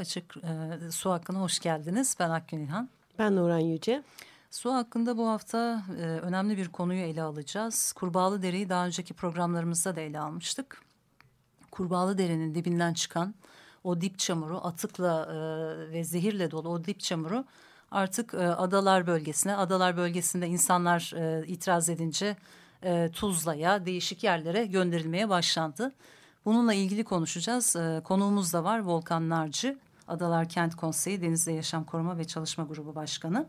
Açık e, Su Hakkı'na hoş geldiniz. Ben Akgün İlhan. Ben Nuran Yüce. Su hakkında bu hafta e, önemli bir konuyu ele alacağız. Kurbağalı Dere'yi daha önceki programlarımızda da ele almıştık. Kurbağalı Dere'nin dibinden çıkan o dip çamuru, atıkla e, ve zehirle dolu o dip çamuru artık e, adalar bölgesine, adalar bölgesinde insanlar e, itiraz edince e, Tuzla'ya, değişik yerlere gönderilmeye başlandı. Bununla ilgili konuşacağız. E, konuğumuz da var Volkan Narcı, Adalar Kent Konseyi Denizde Yaşam Koruma ve Çalışma Grubu Başkanı.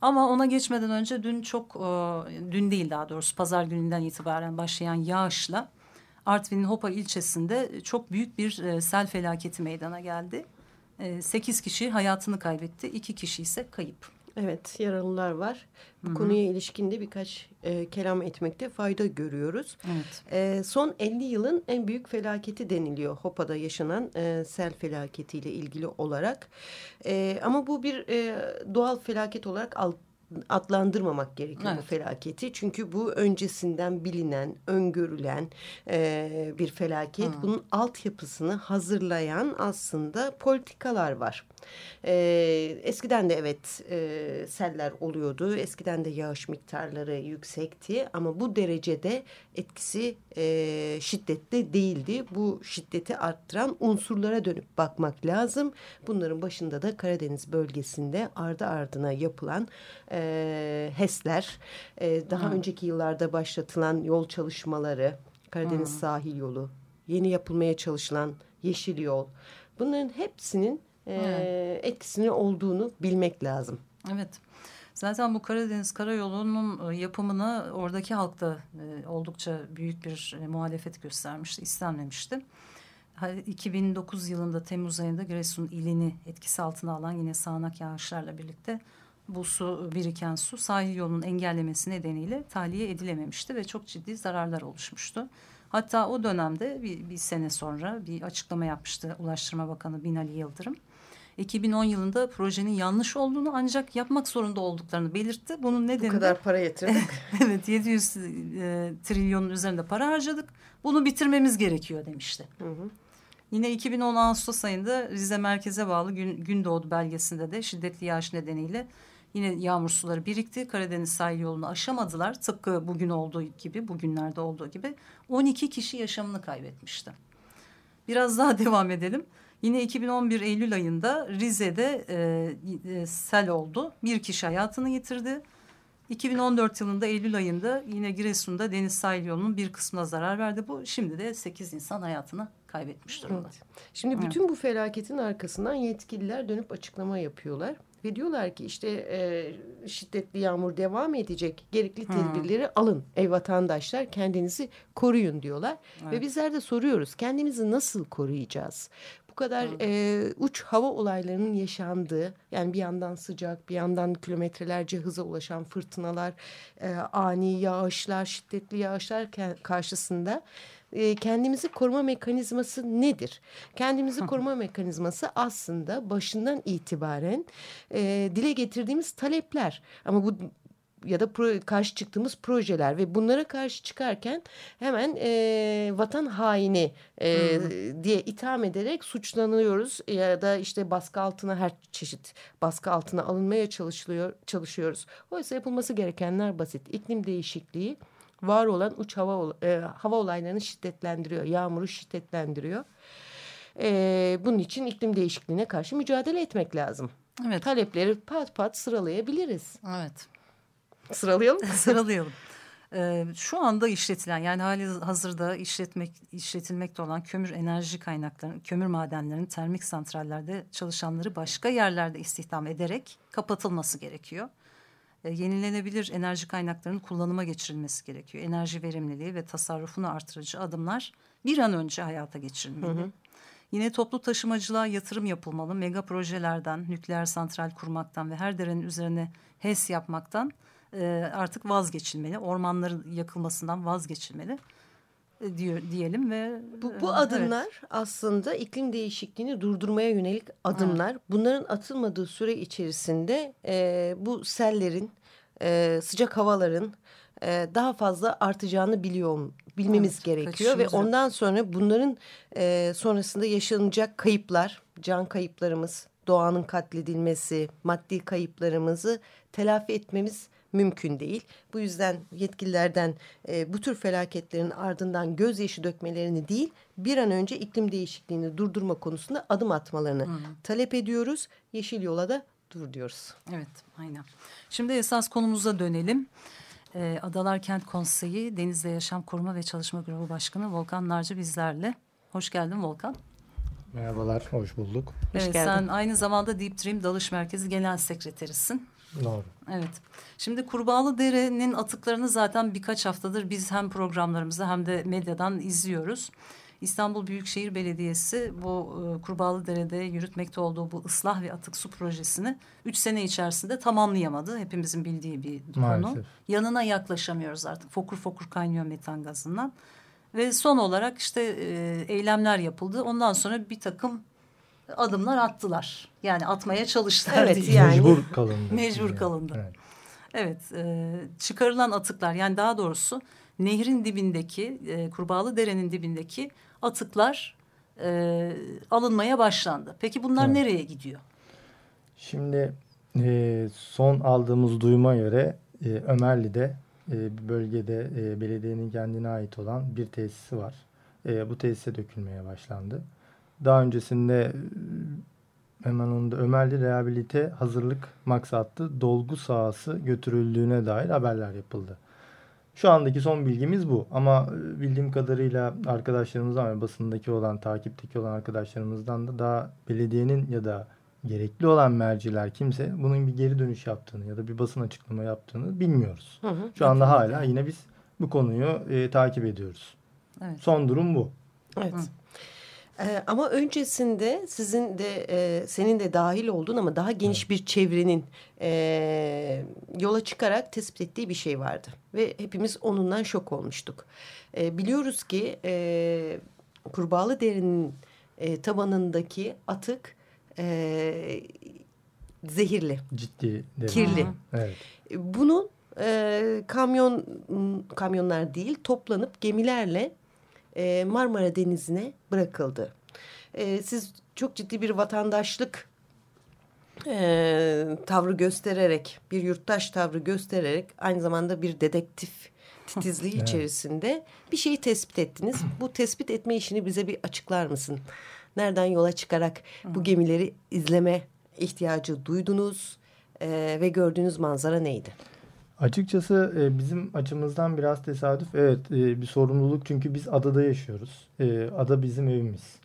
Ama ona geçmeden önce dün çok, e, dün değil daha doğrusu pazar gününden itibaren başlayan yağışla Artvin'in Hopa ilçesinde çok büyük bir e, sel felaketi meydana geldi. E, 8 kişi hayatını kaybetti, 2 kişi ise kayıp. Evet yaralılar var. Bu Hı -hı. konuya ilişkinde birkaç e, kelam etmekte fayda görüyoruz. Evet. E, son 50 yılın en büyük felaketi deniliyor Hopa'da yaşanan e, sel felaketiyle ilgili olarak. E, ama bu bir e, doğal felaket olarak alt adlandırmamak gerekiyor evet. bu felaketi. Çünkü bu öncesinden bilinen, öngörülen e, bir felaket. Hmm. Bunun altyapısını hazırlayan aslında politikalar var. E, eskiden de evet e, seller oluyordu. Eskiden de yağış miktarları yüksekti. Ama bu derecede etkisi e, şiddetli değildi. Bu şiddeti arttıran unsurlara dönüp bakmak lazım. Bunların başında da Karadeniz bölgesinde ardı ardına yapılan e, HES'ler, e, daha hmm. önceki yıllarda başlatılan yol çalışmaları, Karadeniz hmm. sahil yolu, yeni yapılmaya çalışılan yeşil yol. Bunların hepsinin e, hmm. etkisini olduğunu bilmek lazım. Evet. Zaten bu Karadeniz Karayolu'nun e, yapımına oradaki halk da e, oldukça büyük bir e, muhalefet göstermişti, istenmemişti. 2009 yılında Temmuz ayında Giresun ilini etkisi altına alan yine sağanak yağışlarla birlikte bu su biriken su sahil yolunun engellemesi nedeniyle tahliye edilememişti ve çok ciddi zararlar oluşmuştu. Hatta o dönemde bir, bir sene sonra bir açıklama yapmıştı Ulaştırma Bakanı Binali Yıldırım. 2010 yılında projenin yanlış olduğunu ancak yapmak zorunda olduklarını belirtti. Bunun nedeni Bu kadar para yatırdık. evet 700 e, trilyonun üzerinde para harcadık. Bunu bitirmemiz gerekiyor demişti. Hı hı. Yine 2010 Ağustos ayında Rize merkeze bağlı Gün, Gündoğdu belgesinde de şiddetli yağış nedeniyle yine yağmur suları birikti. Karadeniz sahil yolunu aşamadılar. Tıpkı bugün olduğu gibi, bugünlerde olduğu gibi 12 kişi yaşamını kaybetmişti. Biraz daha devam edelim. Yine 2011 Eylül ayında Rize'de e, e, sel oldu. Bir kişi hayatını yitirdi. 2014 yılında Eylül ayında yine Giresun'da deniz sahil yolunun bir kısmına zarar verdi. Bu şimdi de 8 insan hayatını kaybetmiş durumda. Evet. Şimdi bütün evet. bu felaketin arkasından yetkililer dönüp açıklama yapıyorlar. Ve diyorlar ki işte e, şiddetli yağmur devam edecek. Gerekli tedbirleri hmm. alın. Ey vatandaşlar kendinizi koruyun diyorlar. Evet. Ve bizler de soruyoruz kendimizi nasıl koruyacağız? bu kadar e, uç hava olaylarının yaşandığı yani bir yandan sıcak bir yandan kilometrelerce hıza ulaşan fırtınalar e, ani yağışlar şiddetli yağışlar karşısında e, kendimizi koruma mekanizması nedir? Kendimizi koruma mekanizması aslında başından itibaren e, dile getirdiğimiz talepler ama bu ya da pro, karşı çıktığımız projeler ve bunlara karşı çıkarken hemen e, vatan haini e, hmm. diye itham ederek suçlanıyoruz ya da işte baskı altına her çeşit baskı altına alınmaya çalışılıyor çalışıyoruz. Oysa yapılması gerekenler basit. İklim değişikliği var olan uç hava e, hava olaylarını şiddetlendiriyor, yağmuru şiddetlendiriyor. E, bunun için iklim değişikliğine karşı mücadele etmek lazım. Evet. Talepleri pat pat sıralayabiliriz. Evet. Sıralayalım? Sıralayalım. Ee, şu anda işletilen yani hali hazırda işletmek işletilmekte olan kömür enerji kaynaklarının, kömür madenlerinin termik santrallerde çalışanları başka yerlerde istihdam ederek kapatılması gerekiyor. E, yenilenebilir enerji kaynaklarının kullanıma geçirilmesi gerekiyor. Enerji verimliliği ve tasarrufunu artırıcı adımlar bir an önce hayata geçirilmeli. Hı hı. Yine toplu taşımacılığa yatırım yapılmalı. Mega projelerden, nükleer santral kurmaktan ve her derenin üzerine HES yapmaktan e, artık vazgeçilmeli. Ormanların yakılmasından vazgeçilmeli diyor diyelim ve bu, bu adımlar evet. aslında iklim değişikliğini durdurmaya yönelik adımlar. Evet. Bunların atılmadığı süre içerisinde e, bu sellerin, e, sıcak havaların e, daha fazla artacağını biliyorum bilmemiz evet, gerekiyor ve ondan sonra bunların e, sonrasında yaşanacak kayıplar, can kayıplarımız, doğanın katledilmesi, maddi kayıplarımızı telafi etmemiz mümkün değil. Bu yüzden yetkililerden e, bu tür felaketlerin ardından gözyaşı dökmelerini değil bir an önce iklim değişikliğini durdurma konusunda adım atmalarını hmm. talep ediyoruz. Yeşil yola da dur diyoruz. Evet aynen. Şimdi esas konumuza dönelim. Ee, Adalar Kent Konseyi Denizde Yaşam Koruma ve Çalışma Grubu Başkanı Volkan Narcı bizlerle. Hoş geldin Volkan. Merhabalar, hoş bulduk. Evet, hoş sen aynı zamanda Deep Dream Dalış Merkezi Genel Sekreterisin. Doğru. Evet. Şimdi Kurbağalı Dere'nin atıklarını zaten birkaç haftadır biz hem programlarımızda hem de medyadan izliyoruz. İstanbul Büyükşehir Belediyesi bu e, Kurbağalı Dere'de yürütmekte olduğu bu ıslah ve atık su projesini üç sene içerisinde tamamlayamadı. Hepimizin bildiği bir konu. Yanına yaklaşamıyoruz artık. Fokur fokur kaynıyor metan gazından. Ve son olarak işte e, eylemler yapıldı. Ondan sonra bir takım adımlar attılar. Yani atmaya çalıştılar. Evet diye. yani. Mecbur kalındı. Mecbur kalındı. Evet. Evet, e, çıkarılan atıklar yani daha doğrusu nehrin dibindeki, e, Kurbağalı Dere'nin dibindeki atıklar e, alınmaya başlandı. Peki bunlar evet. nereye gidiyor? Şimdi e, son aldığımız duyuma göre e, Ömerli'de e, bölgede e, belediyenin kendine ait olan bir tesisi var. E, bu tesise dökülmeye başlandı. Daha öncesinde e, hemen onu da Ömerli Rehabilite Hazırlık maksatlı dolgu sahası götürüldüğüne dair haberler yapıldı. Şu andaki son bilgimiz bu. Ama e, bildiğim kadarıyla arkadaşlarımızdan ve basındaki olan, takipteki olan arkadaşlarımızdan da daha belediyenin ya da gerekli olan merciler kimse bunun bir geri dönüş yaptığını ya da bir basın açıklama yaptığını bilmiyoruz. Hı hı, Şu anda hala yine biz bu konuyu e, takip ediyoruz. Evet. Son durum bu. Evet. Hı. Ee, ama öncesinde sizin de e, senin de dahil olduğun ama daha geniş bir çevrenin e, yola çıkarak tespit ettiği bir şey vardı. Ve hepimiz onundan şok olmuştuk. E, biliyoruz ki e, kurbağalı derinin e, tabanındaki atık e, zehirli. Ciddi. Kirli. Evet. Bunu e, kamyon kamyonlar değil toplanıp gemilerle e, Marmara Denizi'ne bırakıldı. E, siz çok ciddi bir vatandaşlık e, tavrı göstererek, bir yurttaş tavrı göstererek aynı zamanda bir dedektif titizliği evet. içerisinde bir şeyi tespit ettiniz. Bu tespit etme işini bize bir açıklar mısın? Nereden yola çıkarak bu gemileri izleme ihtiyacı duydunuz e, ve gördüğünüz manzara neydi? Açıkçası e, bizim açımızdan biraz tesadüf. Evet e, bir sorumluluk çünkü biz adada yaşıyoruz. E, ada bizim evimiz.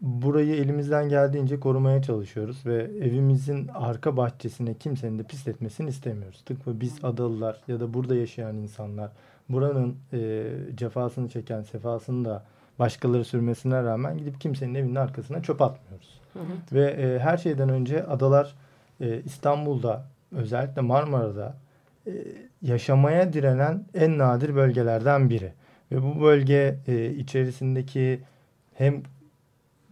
Burayı elimizden geldiğince korumaya çalışıyoruz ve evimizin arka bahçesine kimsenin de pisletmesini istemiyoruz. Tıpkı biz adalılar ya da burada yaşayan insanlar buranın cefasını çeken sefasını da başkaları sürmesine rağmen gidip kimsenin evinin arkasına çöp atmıyoruz. Hı hı. Ve her şeyden önce adalar İstanbul'da özellikle Marmara'da e, yaşamaya direnen en nadir bölgelerden biri. Ve bu bölge e, içerisindeki hem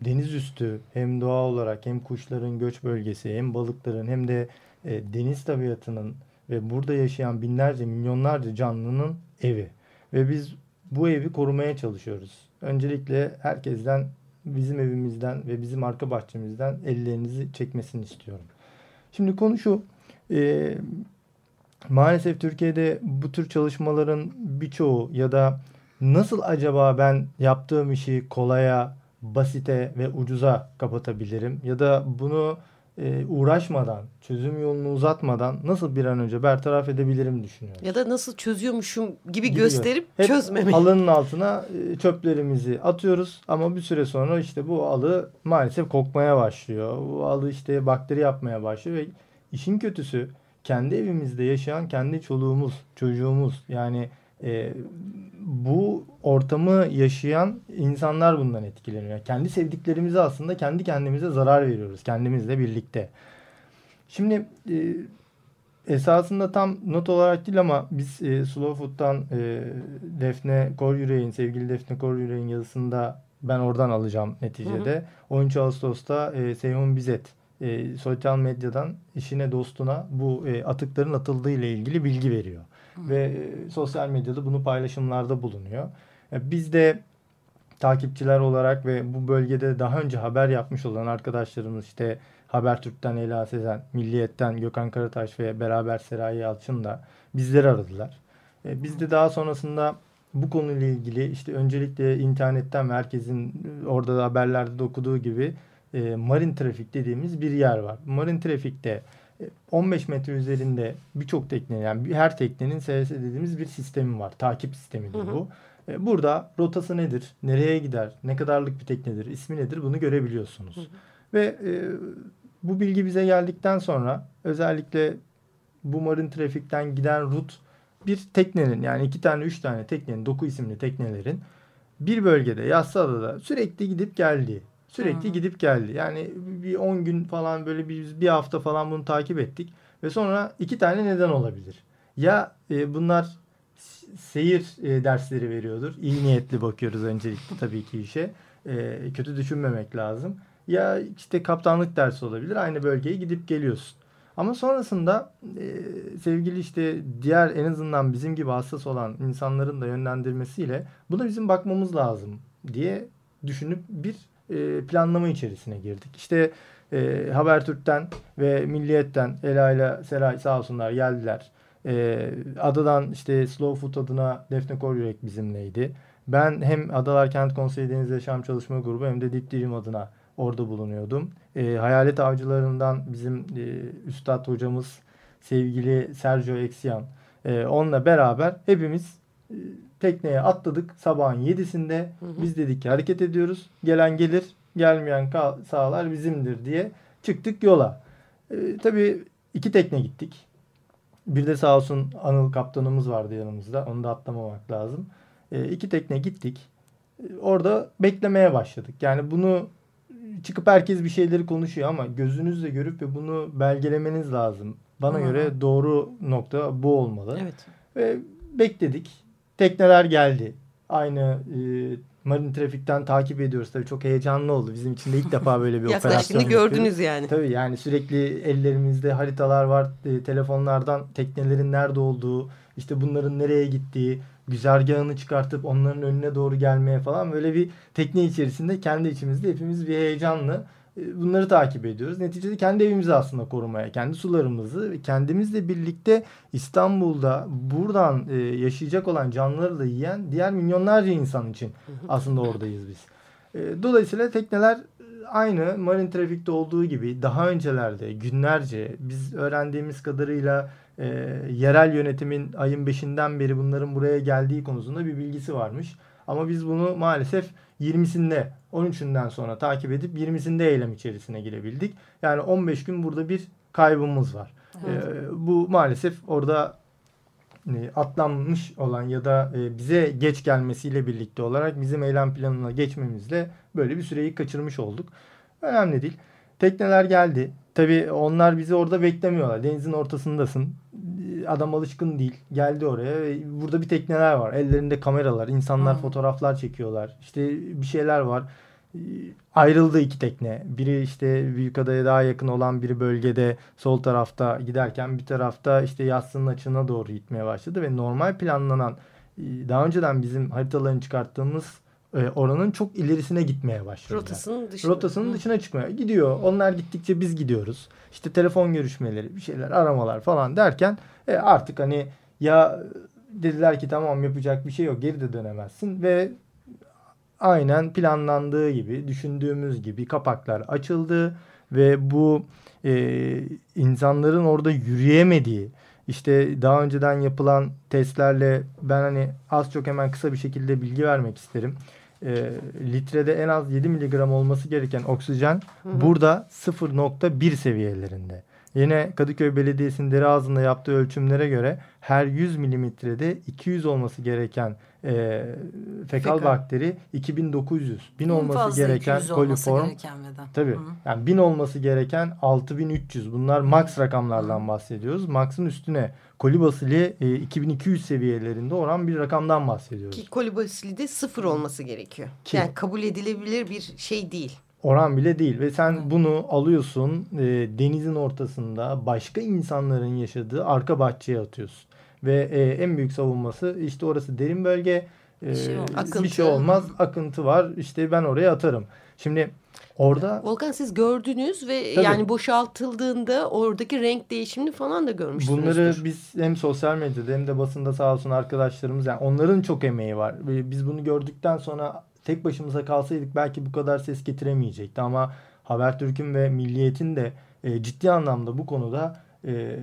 deniz üstü hem doğa olarak hem kuşların göç bölgesi hem balıkların hem de e, deniz tabiatının ve burada yaşayan binlerce milyonlarca canlının evi. Ve biz bu evi korumaya çalışıyoruz. Öncelikle herkesten bizim evimizden ve bizim arka bahçemizden ellerinizi çekmesini istiyorum. Şimdi konu şu. E, maalesef Türkiye'de bu tür çalışmaların birçoğu ya da nasıl acaba ben yaptığım işi kolaya, basite ve ucuza kapatabilirim ya da bunu e, uğraşmadan, çözüm yolunu uzatmadan nasıl bir an önce bertaraf edebilirim düşünüyorum. Ya da nasıl çözüyormuşum gibi Gidiyor. gösterip Hep çözmemek. Alının altına e, çöplerimizi atıyoruz ama bir süre sonra işte bu alı maalesef kokmaya başlıyor. Bu alı işte bakteri yapmaya başlıyor ve İşin kötüsü kendi evimizde yaşayan kendi çoluğumuz, çocuğumuz yani e, bu ortamı yaşayan insanlar bundan etkileniyor. Kendi sevdiklerimizi aslında kendi kendimize zarar veriyoruz kendimizle birlikte. Şimdi e, esasında tam not olarak değil ama biz e, Slow Food'dan e, Defne Koryürek'in, sevgili Defne Koryürek'in yazısında ben oradan alacağım neticede. Hı hı. 13 Ağustos'ta e, Seyhun Bizet e, sosyal medyadan işine dostuna bu e, atıkların atıldığı ile ilgili bilgi veriyor. Hı. Ve e, sosyal medyada bunu paylaşımlarda bulunuyor. E, biz de takipçiler olarak ve bu bölgede daha önce haber yapmış olan arkadaşlarımız işte Habertürk'ten Ela Sezen, Milliyet'ten Gökhan Karataş ve beraber Serayi Yalçın da bizleri aradılar. E, biz de daha sonrasında bu konuyla ilgili işte öncelikle internetten merkezin orada da haberlerde de okuduğu gibi e, marin trafik dediğimiz bir yer var. Marin trafikte 15 e, metre üzerinde birçok tekne yani her teknenin SS dediğimiz bir sistemi var. Takip sistemidir hı hı. bu. E, burada rotası nedir? Nereye gider? Ne kadarlık bir teknedir? ismi nedir? Bunu görebiliyorsunuz. Hı hı. Ve e, bu bilgi bize geldikten sonra özellikle bu marin trafikten giden rut bir teknenin yani iki tane üç tane teknenin doku isimli teknelerin bir bölgede Yassıada'da sürekli gidip geldiği sürekli hmm. gidip geldi. Yani bir 10 gün falan böyle bir, bir hafta falan bunu takip ettik ve sonra iki tane neden olabilir. Ya e, bunlar seyir e, dersleri veriyordur. İyi niyetli bakıyoruz öncelikle tabii ki işe. E, kötü düşünmemek lazım. Ya işte kaptanlık dersi olabilir. Aynı bölgeye gidip geliyorsun. Ama sonrasında e, sevgili işte diğer en azından bizim gibi hassas olan insanların da yönlendirmesiyle buna bizim bakmamız lazım diye düşünüp bir e, planlama içerisine girdik. İşte e, Habertürk'ten ve Milliyet'ten Ela ile Seray sağ olsunlar geldiler. E, adadan işte Slow Food adına Defne Koryürek bizimleydi. Ben hem Adalar Kent Konseyi Deniz Yaşam Çalışma Grubu hem de Dip Dream adına orada bulunuyordum. E, hayalet avcılarından bizim e, üstad hocamız sevgili Sergio Eksian. E, onunla beraber hepimiz e, tekneye atladık sabahın yedisinde. Hı hı. Biz dedik ki hareket ediyoruz. Gelen gelir, gelmeyen sağlar bizimdir diye çıktık yola. E, tabii iki tekne gittik. Bir de sağ olsun Anıl kaptanımız vardı yanımızda. Onu da atlamamak lazım. E, iki tekne gittik. E, orada beklemeye başladık. Yani bunu çıkıp herkes bir şeyleri konuşuyor ama gözünüzle görüp ve bunu belgelemeniz lazım. Bana Hı-hı. göre doğru nokta bu olmalı. Evet. Ve bekledik. Tekneler geldi. Aynı e, marin trafikten takip ediyoruz. Tabii çok heyecanlı oldu. Bizim için de ilk defa böyle bir operasyon. gördünüz yani. Tabii yani sürekli ellerimizde haritalar var. E, telefonlardan teknelerin nerede olduğu, işte bunların nereye gittiği, güzergahını çıkartıp onların önüne doğru gelmeye falan böyle bir tekne içerisinde kendi içimizde hepimiz bir heyecanlı bunları takip ediyoruz. Neticede kendi evimizi aslında korumaya, kendi sularımızı kendimizle birlikte İstanbul'da buradan e, yaşayacak olan canlıları da yiyen diğer milyonlarca insan için aslında oradayız biz. E, dolayısıyla tekneler aynı marin trafikte olduğu gibi daha öncelerde günlerce biz öğrendiğimiz kadarıyla e, yerel yönetimin ayın 5'inden beri bunların buraya geldiği konusunda bir bilgisi varmış. Ama biz bunu maalesef 20'sinde 13'ünden sonra takip edip 20'sinde eylem içerisine girebildik. Yani 15 gün burada bir kaybımız var. Evet. E, bu maalesef orada e, atlanmış olan ya da e, bize geç gelmesiyle birlikte olarak bizim eylem planına geçmemizle böyle bir süreyi kaçırmış olduk. Önemli değil. Tekneler geldi. Tabii onlar bizi orada beklemiyorlar. Denizin ortasındasın. Adam alışkın değil. Geldi oraya. Burada bir tekneler var. Ellerinde kameralar. insanlar hmm. fotoğraflar çekiyorlar. İşte bir şeyler var. Ayrıldı iki tekne. Biri işte Büyükada'ya daha yakın olan bir bölgede sol tarafta giderken bir tarafta işte yassının açına doğru gitmeye başladı ve normal planlanan daha önceden bizim haritalarını çıkarttığımız e, oranın çok ilerisine gitmeye başladı. Rotasının dışına. Rotasının dışına çıkmaya gidiyor. Onlar gittikçe biz gidiyoruz. İşte telefon görüşmeleri, bir şeyler, aramalar falan derken e, artık hani ya dediler ki tamam yapacak bir şey yok geri de dönemezsin ve aynen planlandığı gibi düşündüğümüz gibi kapaklar açıldı ve bu e, insanların orada yürüyemediği işte daha önceden yapılan testlerle ben hani az çok hemen kısa bir şekilde bilgi vermek isterim e, litrede en az 7 miligram olması gereken oksijen hı hı. burada 0.1 seviyelerinde. Yine Kadıköy Belediyesi'nin deri ağzında yaptığı ölçümlere göre her 100 milimetrede 200 olması gereken e, fekal, fekal bakteri 2900. 1000 olması gereken koliform. Tabii. Hı. Yani 1000 olması gereken 6300. Bunlar max rakamlardan bahsediyoruz. Max'ın üstüne kolibasili e, 2200 seviyelerinde oran bir rakamdan bahsediyoruz. Ki kolibasili de sıfır olması gerekiyor. Ki, yani kabul edilebilir bir şey değil oran bile değil ve sen bunu alıyorsun e, denizin ortasında başka insanların yaşadığı arka bahçeye atıyorsun ve e, en büyük savunması işte orası derin bölge. E, bir, şey bir şey olmaz. Akıntı var. İşte ben oraya atarım. Şimdi orada Volkan siz gördünüz ve tabii, yani boşaltıldığında oradaki renk değişimini falan da görmüşsünüzdür. Bunları biz hem sosyal medyada hem de basında sağ olsun arkadaşlarımız yani onların çok emeği var. Biz bunu gördükten sonra tek başımıza kalsaydık belki bu kadar ses getiremeyecekti. Ama Habertürk'ün ve Milliyet'in de e, ciddi anlamda bu konuda e,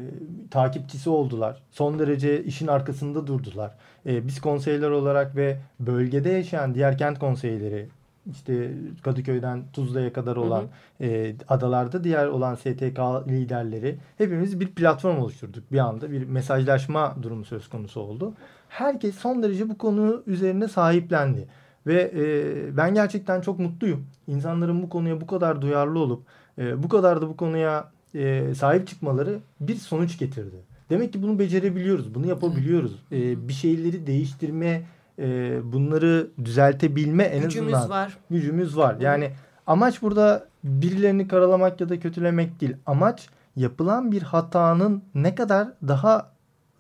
takipçisi oldular. Son derece işin arkasında durdular. E, biz konseyler olarak ve bölgede yaşayan diğer kent konseyleri işte Kadıköy'den Tuzla'ya kadar olan hı hı. E, adalarda diğer olan STK liderleri hepimiz bir platform oluşturduk. Bir anda bir mesajlaşma durumu söz konusu oldu. Herkes son derece bu konu üzerine sahiplendi. Ve e, ben gerçekten çok mutluyum. İnsanların bu konuya bu kadar duyarlı olup e, bu kadar da bu konuya e, sahip çıkmaları bir sonuç getirdi. Demek ki bunu becerebiliyoruz, bunu yapabiliyoruz. E, bir şeyleri değiştirme, e, bunları düzeltebilme en gücümüz azından var. gücümüz var. Yani amaç burada birilerini karalamak ya da kötülemek değil. Amaç yapılan bir hatanın ne kadar daha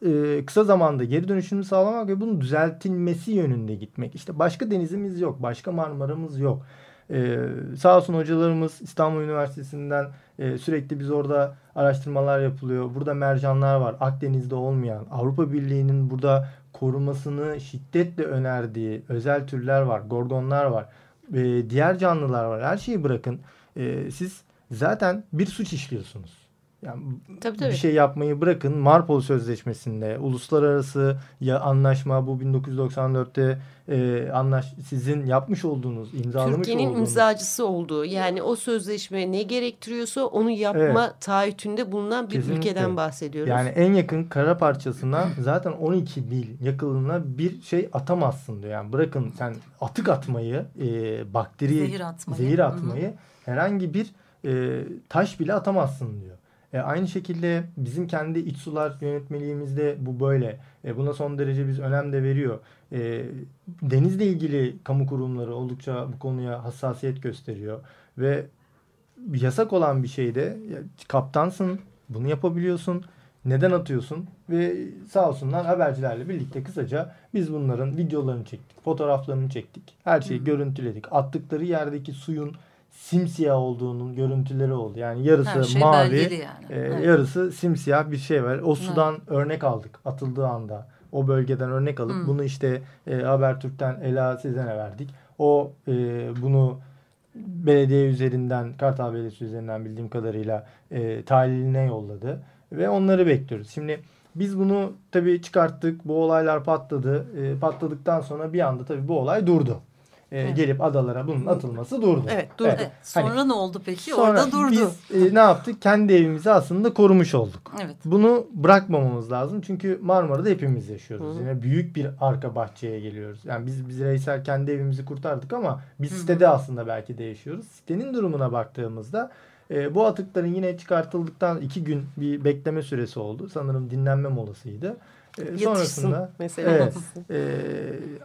e, kısa zamanda geri dönüşümü sağlamak ve bunun düzeltilmesi yönünde gitmek. İşte başka denizimiz yok, başka Marmara'mız yok. Ee, sağ olsun hocalarımız İstanbul Üniversitesi'nden e, sürekli biz orada araştırmalar yapılıyor. Burada mercanlar var. Akdeniz'de olmayan. Avrupa Birliği'nin burada korumasını şiddetle önerdiği özel türler var. Gorgonlar var. E, diğer canlılar var. Her şeyi bırakın. E, siz zaten bir suç işliyorsunuz. Yani tabii, tabii. bir şey yapmayı bırakın Marpol Sözleşmesi'nde uluslararası ya anlaşma bu 1994'te e, anlaş sizin yapmış olduğunuz imzalamış Türkiye'nin olduğunuz. imzacısı olduğu yani o sözleşme ne gerektiriyorsa onu yapma evet. taahhütünde bulunan bir Kesinlikle. ülkeden bahsediyoruz. Yani en yakın kara parçasına zaten 12 mil yakınlığına bir şey atamazsın diyor. Yani bırakın sen atık atmayı, e, bakteri zehir atmayı, zehir atmayı Hı -hı. herhangi bir e, taş bile atamazsın diyor. E, aynı şekilde bizim kendi iç sular yönetmeliğimizde bu böyle. E, buna son derece biz önem de veriyor. E, denizle ilgili kamu kurumları oldukça bu konuya hassasiyet gösteriyor. Ve yasak olan bir şeyde kaptansın, bunu yapabiliyorsun. Neden atıyorsun? Ve sağ olsunlar habercilerle birlikte kısaca biz bunların videolarını çektik, fotoğraflarını çektik. Her şeyi Hı. görüntüledik. Attıkları yerdeki suyun simsiyah olduğunun görüntüleri oldu. Yani yarısı şey mavi, yani. e, evet. yarısı simsiyah bir şey var. O sudan evet. örnek aldık atıldığı anda. O bölgeden örnek alıp hmm. bunu işte e, Habertürk'ten Ela Sezen'e verdik. O e, bunu belediye üzerinden, Kartal Belediyesi üzerinden bildiğim kadarıyla e, taliline yolladı. Ve onları bekliyoruz. Şimdi biz bunu tabii çıkarttık. Bu olaylar patladı. E, patladıktan sonra bir anda tabii bu olay durdu e, evet. gelip adalara bunun atılması durdu. Evet durdu. Evet. Sonra hani, ne oldu peki? Orada durdu. Biz e, ne yaptık? Kendi evimizi aslında korumuş olduk. Evet. Bunu bırakmamamız lazım. Çünkü Marmara'da hepimiz yaşıyoruz. Hı. Yine büyük bir arka bahçeye geliyoruz. Yani biz biz bireysel kendi evimizi kurtardık ama biz Hı. sitede aslında belki de yaşıyoruz. Sitenin durumuna baktığımızda e, bu atıkların yine çıkartıldıktan iki gün bir bekleme süresi oldu. Sanırım dinlenme molasıydı. E, sonrasında mesela evet, e,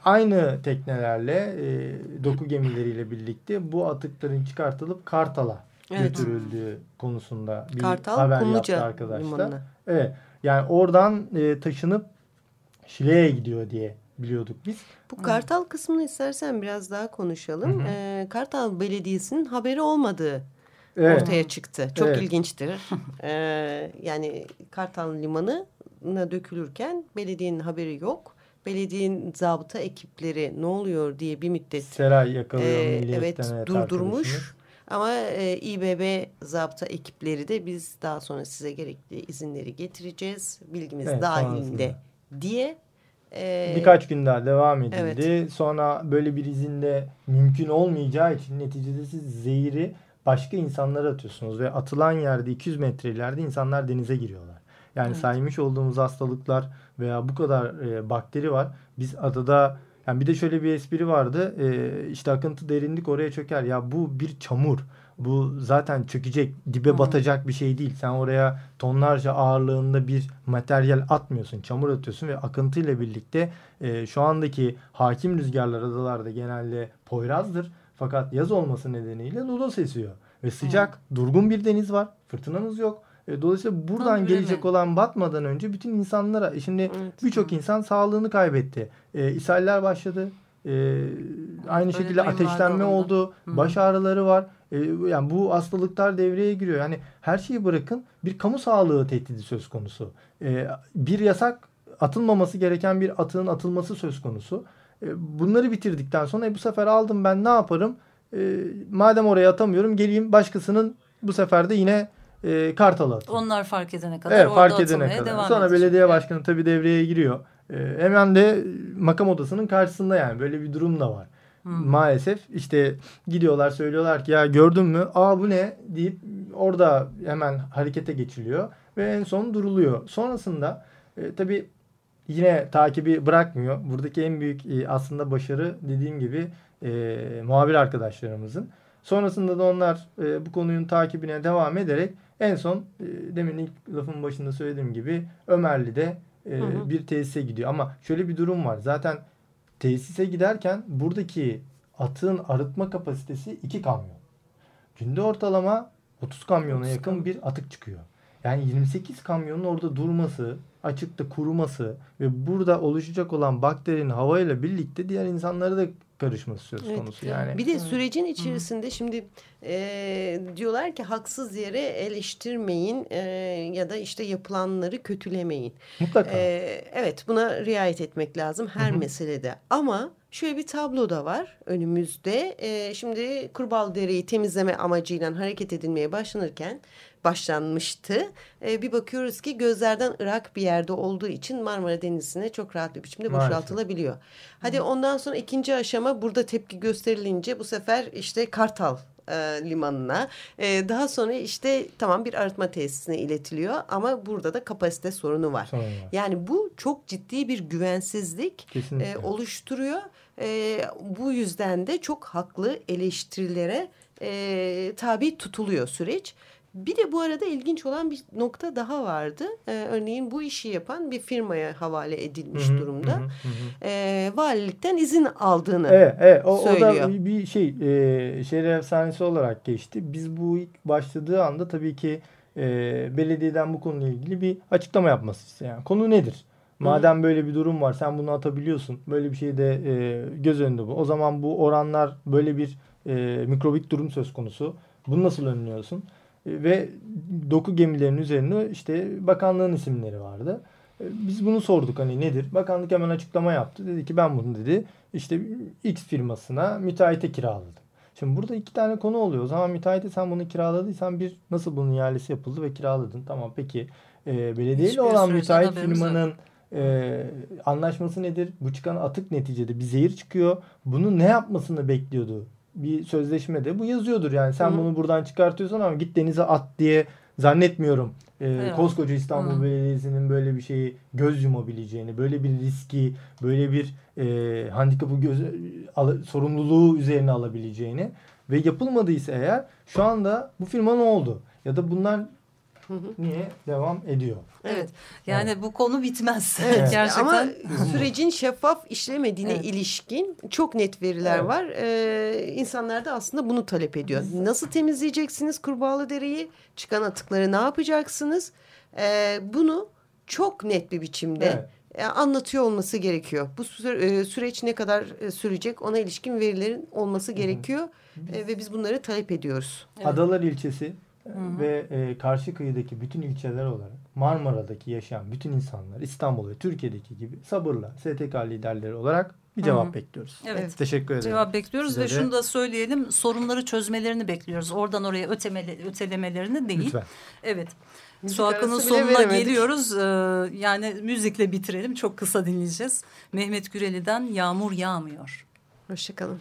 aynı teknelerle e, doku gemileriyle birlikte bu atıkların çıkartılıp Kartal'a evet. götürüldüğü konusunda bir Kartal, haber Kumluca yaptı arkadaşlar. Limanına. Evet. Yani oradan e, taşınıp Şile'ye gidiyor diye biliyorduk biz. Bu Kartal kısmını istersen biraz daha konuşalım. Hı hı. E, Kartal Belediyesi'nin haberi olmadığı evet. ortaya çıktı. Çok evet. ilginçtir. ee, yani Kartal Limanı dökülürken belediyenin haberi yok. Belediyenin zabıta ekipleri ne oluyor diye bir müddet Seray yakalıyor e, evet durdurmuş. Ama e, İBB zabıta ekipleri de biz daha sonra size gerekli izinleri getireceğiz. Bilgimiz evet, dahilinde diye e, birkaç gün daha devam edildi. Evet. Sonra böyle bir izinde mümkün olmayacağı için neticede siz zehiri başka insanlara atıyorsunuz ve atılan yerde 200 metre ileride insanlar denize giriyorlar. Yani evet. saymış olduğumuz hastalıklar veya bu kadar e, bakteri var. Biz adada yani bir de şöyle bir espri vardı. E, işte akıntı derinlik oraya çöker. Ya bu bir çamur. Bu zaten çökecek, dibe hmm. batacak bir şey değil. Sen oraya tonlarca ağırlığında bir materyal atmıyorsun, çamur atıyorsun ve akıntıyla birlikte e, şu andaki hakim rüzgarlar adalarda genelde Poyraz'dır. Fakat yaz olması nedeniyle Lodos esiyor. Ve sıcak, hmm. durgun bir deniz var. Fırtınamız yok. E, dolayısıyla buradan Tam gelecek olan batmadan önce bütün insanlara e, şimdi evet. birçok insan sağlığını kaybetti. E, ishaller başladı. E, aynı Öyle şekilde ateşlenme oldu. Hı. Baş ağrıları var. E, yani bu hastalıklar devreye giriyor. Yani her şeyi bırakın bir kamu sağlığı tehdidi söz konusu. E, bir yasak atılmaması gereken bir atığın atılması söz konusu. E, bunları bitirdikten sonra e, bu sefer aldım ben ne yaparım? E, madem oraya atamıyorum geleyim başkasının bu sefer de yine e, Kartal'a atıyor. Onlar fark edene kadar evet, fark edene kadar. Devam Sonra belediye başkanı tabii devreye giriyor. E, hemen de makam odasının karşısında yani böyle bir durum da var. Hmm. Maalesef işte gidiyorlar söylüyorlar ki ya gördün mü aa bu ne deyip orada hemen harekete geçiliyor ve en son duruluyor. Sonrasında e, tabii yine takibi bırakmıyor. Buradaki en büyük e, aslında başarı dediğim gibi e, muhabir arkadaşlarımızın. Sonrasında da onlar e, bu konunun takibine devam ederek en son e, demin ilk lafın başında söylediğim gibi Ömerli'de e, hı hı. bir tesise gidiyor. Ama şöyle bir durum var. Zaten tesise giderken buradaki atığın arıtma kapasitesi 2 kamyon. Günde ortalama 30 kamyona yakın bir atık çıkıyor. Yani 28 kamyonun orada durması, açıkta kuruması ve burada oluşacak olan bakterinin havayla birlikte diğer insanları da karışması söz evet. konusu yani. Bir de sürecin içerisinde Hı. şimdi e, diyorlar ki haksız yere eleştirmeyin e, ya da işte yapılanları kötülemeyin. Mutlaka. E, evet buna riayet etmek lazım her Hı. meselede ama şöyle bir tablo da var önümüzde. E, şimdi Kurbal Dereyi temizleme amacıyla hareket edilmeye başlanırken başlanmıştı. E, bir bakıyoruz ki gözlerden ırak bir yerde olduğu için Marmara Denizi'ne çok rahat bir biçimde boşaltılabiliyor. Hadi ondan sonra ikinci aşama burada tepki gösterilince bu sefer işte Kartal e, limanına. E, daha sonra işte tamam bir arıtma tesisine iletiliyor ama burada da kapasite sorunu var. Sorun var. Yani bu çok ciddi bir güvensizlik e, oluşturuyor. E, bu yüzden de çok haklı eleştirilere e, tabi tutuluyor süreç. Bir de bu arada ilginç olan bir nokta daha vardı. Ee, örneğin bu işi yapan bir firmaya havale edilmiş hı hı, durumda. Hı hı. Ee, valilikten izin aldığını evet, evet. O, söylüyor. O da bir şey e, şehir efsanesi olarak geçti. Biz bu ilk başladığı anda tabii ki e, belediyeden bu konuyla ilgili bir açıklama yapması istiyor. Yani konu nedir? Madem böyle bir durum var sen bunu atabiliyorsun. Böyle bir şey de e, göz önünde bu. O zaman bu oranlar böyle bir e, mikrobik durum söz konusu. Bunu nasıl önlüyorsun? ve doku gemilerinin üzerinde işte bakanlığın isimleri vardı. E, biz bunu sorduk hani nedir? Bakanlık hemen açıklama yaptı. Dedi ki ben bunu dedi işte X firmasına müteahhite kiraladım. Şimdi burada iki tane konu oluyor. O zaman müteahhite sen bunu kiraladıysan bir nasıl bunun ihalesi yapıldı ve kiraladın. Tamam peki e, belediyeyle olan müteahhit firmanın e, anlaşması nedir? Bu çıkan atık neticede bir zehir çıkıyor. Bunu ne yapmasını bekliyordu bir sözleşmede bu yazıyordur yani sen Hı. bunu buradan çıkartıyorsan ama git denize at diye zannetmiyorum. Ee, evet. Koskoca İstanbul Hı. Belediyesi'nin böyle bir şeyi göz yumabileceğini, böyle bir riski, böyle bir e, handikapı göz, al, sorumluluğu üzerine alabileceğini ve yapılmadıysa eğer şu anda bu firma ne oldu? Ya da bunlar Niye? Devam ediyor. Evet. Yani evet. bu konu bitmez. Evet. Gerçekten. Ama sürecin şeffaf işlemediğine evet. ilişkin çok net veriler evet. var. Ee, insanlar da aslında bunu talep ediyor. Nasıl temizleyeceksiniz kurbağalı dereyi? Çıkan atıkları ne yapacaksınız? Ee, bunu çok net bir biçimde evet e, anlatıyor olması gerekiyor. Bu e, süreç ne kadar e, sürecek ona ilişkin verilerin olması gerekiyor hı hı. ve biz bunları talep ediyoruz. Adalar ilçesi Hı Ve e, karşı kıyıdaki bütün ilçeler olarak Marmara'daki yaşayan bütün insanlar İstanbul ve Türkiye'deki gibi sabırla STK liderleri olarak bir cevap Hı-hı. bekliyoruz. Evet. Teşekkür ederim. Cevap bekliyoruz Size ve de... şunu da söyleyelim. Sorunları çözmelerini bekliyoruz. Oradan oraya ötemele, ötelemelerini değil. Lütfen. Evet. Müzik Su Hakkı'nın sonuna geliyoruz. Ee, yani müzikle bitirelim. Çok kısa dinleyeceğiz. Mehmet Güreli'den Yağmur Yağmıyor. Hoşçakalın.